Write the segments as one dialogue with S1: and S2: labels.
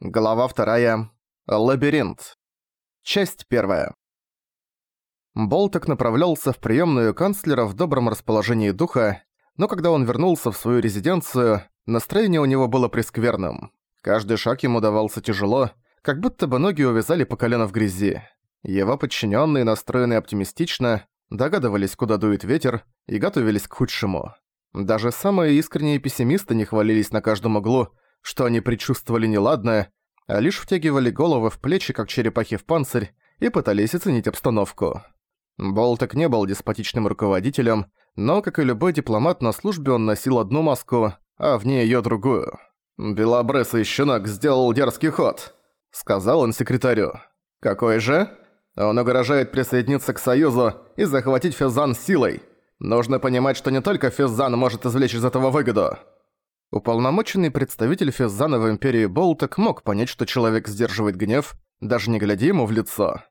S1: Глава вторая. Лабиринт. Часть первая. Болток направлялся в приемную канцлера в добром расположении духа, но когда он вернулся в свою резиденцию, настроение у него было прескверным. Каждый шаг ему давался тяжело, как будто бы ноги увязали по колено в грязи. Его подчиненные, настроенные оптимистично, догадывались, куда дует ветер, и готовились к худшему. Даже самые искренние пессимисты не хвалились на каждом углу, что они предчувствовали неладное, а лишь втягивали головы в плечи, как черепахи в панцирь, и пытались оценить обстановку. Болток не был деспотичным руководителем, но, как и любой дипломат на службе, он носил одну маску, а в ней её другую. «Белобрысый щенок сделал дерзкий ход», — сказал он секретарю. «Какой же?» «Он угрожает присоединиться к Союзу и захватить Физан силой. Нужно понимать, что не только Физан может извлечь из этого выгоду». Уполномоченный представитель Физзана в Империи Болток мог понять, что человек сдерживает гнев, даже не глядя ему в лицо.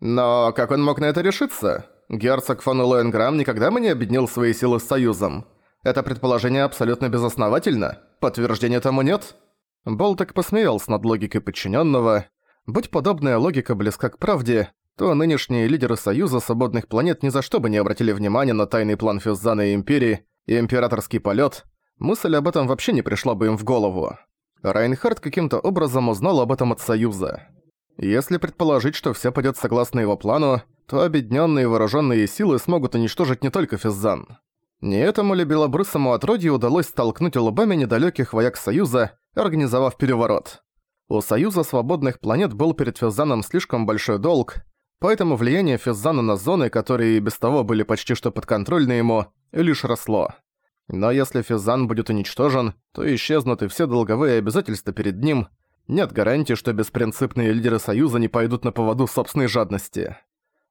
S1: Но как он мог на это решиться? Герцог фон Лоенграм никогда бы не объединил свои силы с Союзом. Это предположение абсолютно безосновательно. Подтверждения тому нет. Болток посмеялся над логикой подчиненного. Будь подобная логика близка к правде, то нынешние лидеры Союза Свободных Планет ни за что бы не обратили внимания на тайный план Физзана и Империи и императорский полет – мысль об этом вообще не пришла бы им в голову. Райнхард каким-то образом узнал об этом от Союза. Если предположить, что все пойдет согласно его плану, то объединенные вооруженные силы смогут уничтожить не только Физзан. Не этому ли белобрысому отродью удалось столкнуть лбами недалеких вояк Союза, организовав переворот. У Союза свободных планет был перед Физзаном слишком большой долг, поэтому влияние Физзана на зоны, которые без того были почти что подконтрольны ему, лишь росло. Но если Физан будет уничтожен, то исчезнут и все долговые обязательства перед ним. Нет гарантии, что беспринципные лидеры Союза не пойдут на поводу собственной жадности.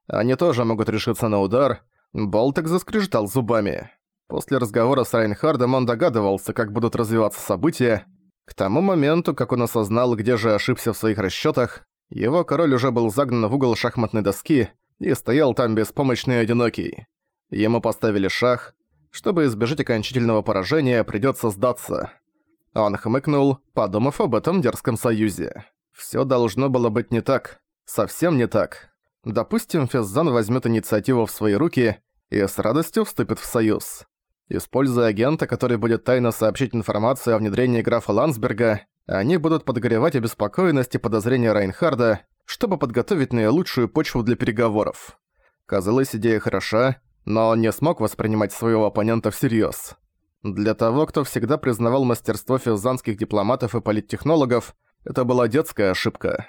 S1: Они тоже могут решиться на удар. Болтек заскрежетал зубами. После разговора с Райнхардом он догадывался, как будут развиваться события. К тому моменту, как он осознал, где же ошибся в своих расчётах, его король уже был загнан в угол шахматной доски и стоял там беспомощный и одинокий. Ему поставили шах, чтобы избежать окончательного поражения, придётся сдаться. Он хмыкнул, подумав об этом дерзком союзе. Всё должно было быть не так. Совсем не так. Допустим, Феззан возьмёт инициативу в свои руки и с радостью вступит в союз. Используя агента, который будет тайно сообщить информацию о внедрении графа Лансберга, они будут подогревать обеспокоенность и подозрения Райнхарда, чтобы подготовить наилучшую почву для переговоров. Казалось, идея хороша, но он не смог воспринимать своего оппонента всерьёз. Для того, кто всегда признавал мастерство физанских дипломатов и политтехнологов, это была детская ошибка.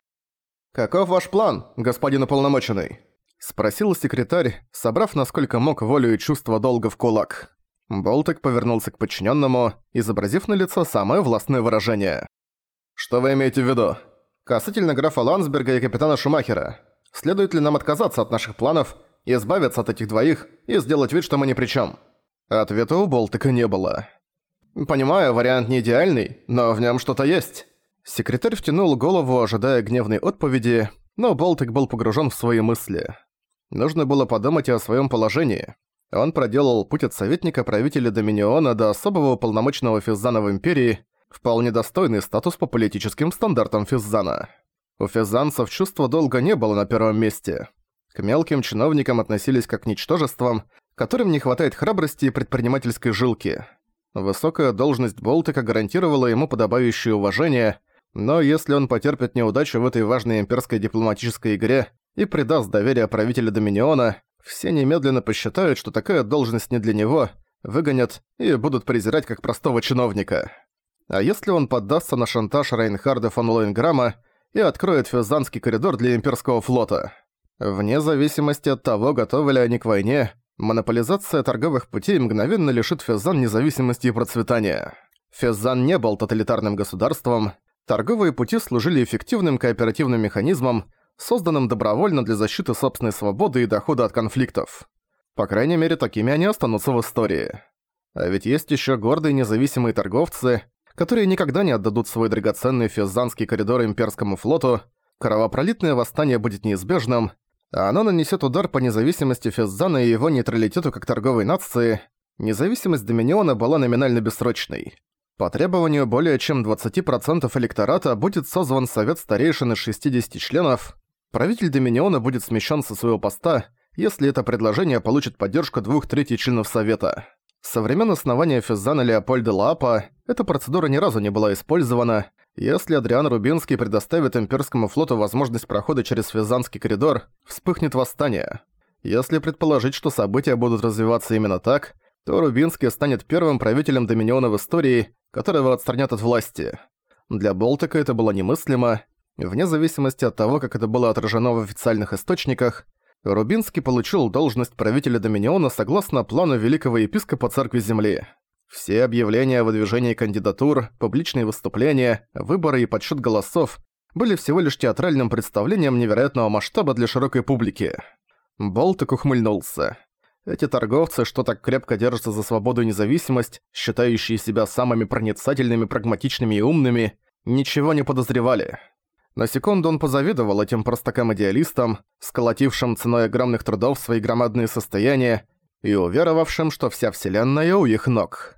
S1: «Каков ваш план, господин уполномоченный?» – спросил секретарь, собрав насколько мог волю и чувство долга в кулак. Болтек повернулся к подчиненному, изобразив на лицо самое властное выражение. «Что вы имеете в виду? Касательно графа Лансберга и капитана Шумахера. Следует ли нам отказаться от наших планов избавиться от этих двоих и сделать вид, что мы ни при чем. Ответа у Болтика не было. «Понимаю, вариант не идеальный, но в нем что-то есть». Секретарь втянул голову, ожидая гневной отповеди, но Болтик был погружен в свои мысли. Нужно было подумать о своем положении. Он проделал путь от советника правителя Доминиона до особого уполномоченного Физзана в Империи, вполне достойный статус по политическим стандартам Физзана. У физзанцев чувство долга не было на первом месте. К мелким чиновникам относились как к ничтожествам, которым не хватает храбрости и предпринимательской жилки. Высокая должность Болтика гарантировала ему подобающее уважение, но если он потерпит неудачу в этой важной имперской дипломатической игре и предаст доверие правителя Доминиона, все немедленно посчитают, что такая должность не для него, выгонят и будут презирать как простого чиновника. А если он поддастся на шантаж Рейнхарда фон Лоинграма и откроет Фюзанский коридор для имперского флота – Вне зависимости от того, готовы ли они к войне, монополизация торговых путей мгновенно лишит Фезан независимости и процветания. Фезан не был тоталитарным государством, торговые пути служили эффективным кооперативным механизмом, созданным добровольно для защиты собственной свободы и дохода от конфликтов. По крайней мере, такими они останутся в истории. А ведь есть еще гордые независимые торговцы, которые никогда не отдадут свой драгоценный фезанский коридор имперскому флоту, кровопролитное восстание будет неизбежным, оно нанесет удар по независимости Феззана и его нейтралитету как торговой нации. Независимость Доминиона была номинально бессрочной. По требованию более чем 20% электората будет созван совет старейшин из 60 членов, правитель Доминиона будет смещен со своего поста, если это предложение получит поддержку двух третий членов совета. Со времен основания Физана Леопольда Лаапа эта процедура ни разу не была использована. Если Адриан Рубинский предоставит имперскому флоту возможность прохода через Физанский коридор, вспыхнет восстание. Если предположить, что события будут развиваться именно так, то Рубинский станет первым правителем Доминиона в истории, которого отстранят от власти. Для Болтика это было немыслимо. Вне зависимости от того, как это было отражено в официальных источниках, Рубинский получил должность правителя Доминиона согласно плану Великого Епископа Церкви Земли. Все объявления о выдвижении кандидатур, публичные выступления, выборы и подсчет голосов были всего лишь театральным представлением невероятного масштаба для широкой публики. Болтик ухмыльнулся. Эти торговцы, что так крепко держатся за свободу и независимость, считающие себя самыми проницательными, прагматичными и умными, ничего не подозревали. На секунду он позавидовал этим простакам-идеалистам, сколотившим ценой огромных трудов свои громадные состояния и уверовавшим, что вся вселенная у их ног.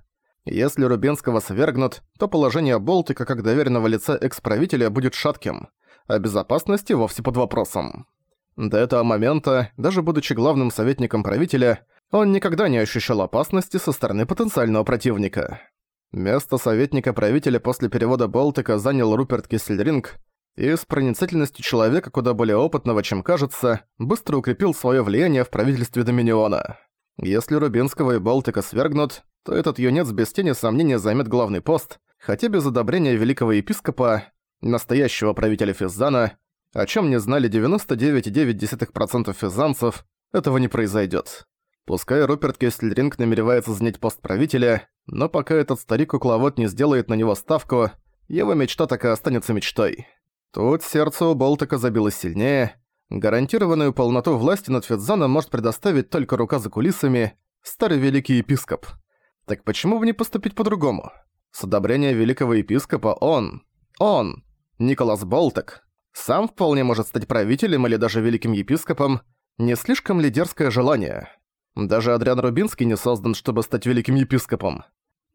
S1: Если Рубинского свергнут, то положение Болтика как доверенного лица экс-правителя будет шатким, а безопасность вовсе под вопросом. До этого момента, даже будучи главным советником правителя, он никогда не ощущал опасности со стороны потенциального противника. Место советника правителя после перевода Болтика занял Руперт Киссельринг, и с проницательностью человека куда более опытного, чем кажется, быстро укрепил свое влияние в правительстве Доминиона. Если Рубинского и Балтика свергнут, то этот юнец без тени сомнения займет главный пост, хотя без одобрения великого епископа, настоящего правителя Физзана, о чем не знали 99,9% физанцев, этого не произойдет. Пускай Руперт Кеслеринг намеревается занять пост правителя, но пока этот старик-кукловод не сделает на него ставку, его мечта так и останется мечтой. Тут сердце у Болтика забилось сильнее. Гарантированную полноту власти над Федзаном может предоставить только рука за кулисами, старый великий епископ. Так почему бы не поступить по-другому? С одобрения великого епископа он, он, Николас Болтек, сам вполне может стать правителем или даже великим епископом, не слишком ли дерзкое желание? Даже Адриан Рубинский не создан, чтобы стать великим епископом.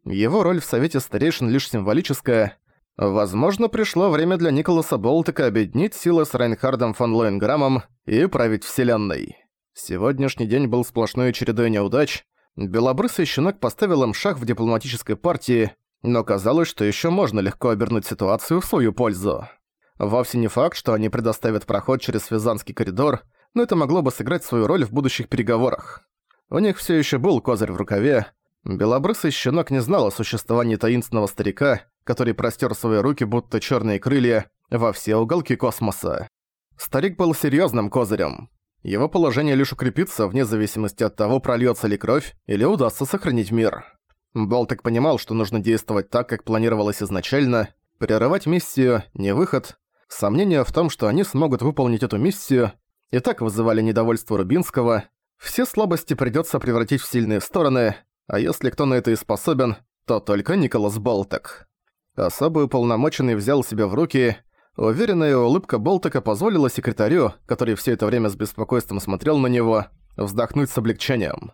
S1: Его роль в Совете Старейшин лишь символическая, Возможно, пришло время для Николаса Болтека объединить силы с Райнхардом фон Лоенграммом и править Вселенной. Сегодняшний день был сплошной чередой неудач. Белобрысый щенок поставил им шаг в дипломатической партии, но казалось, что еще можно легко обернуть ситуацию в свою пользу. Вовсе не факт, что они предоставят проход через Физанский коридор, но это могло бы сыграть свою роль в будущих переговорах. У них все еще был козырь в рукаве. Белобрысый щенок не знал о существовании таинственного старика, который простер свои руки, будто черные крылья, во все уголки космоса. Старик был серьезным козырем. Его положение лишь укрепится вне зависимости от того, прольется ли кровь или удастся сохранить мир. Болтик понимал, что нужно действовать так, как планировалось изначально, прерывать миссию – не выход. Сомнения в том, что они смогут выполнить эту миссию, и так вызывали недовольство Рубинского. Все слабости придется превратить в сильные стороны, а если кто на это и способен, то только Николас Болтек. Особый уполномоченный взял себя в руки. Уверенная улыбка Болтека позволила секретарю, который все это время с беспокойством смотрел на него, вздохнуть с облегчением.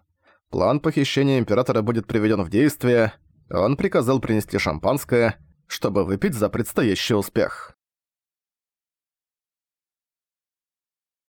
S1: План похищения Императора будет приведен в действие. Он приказал принести шампанское, чтобы выпить за предстоящий успех.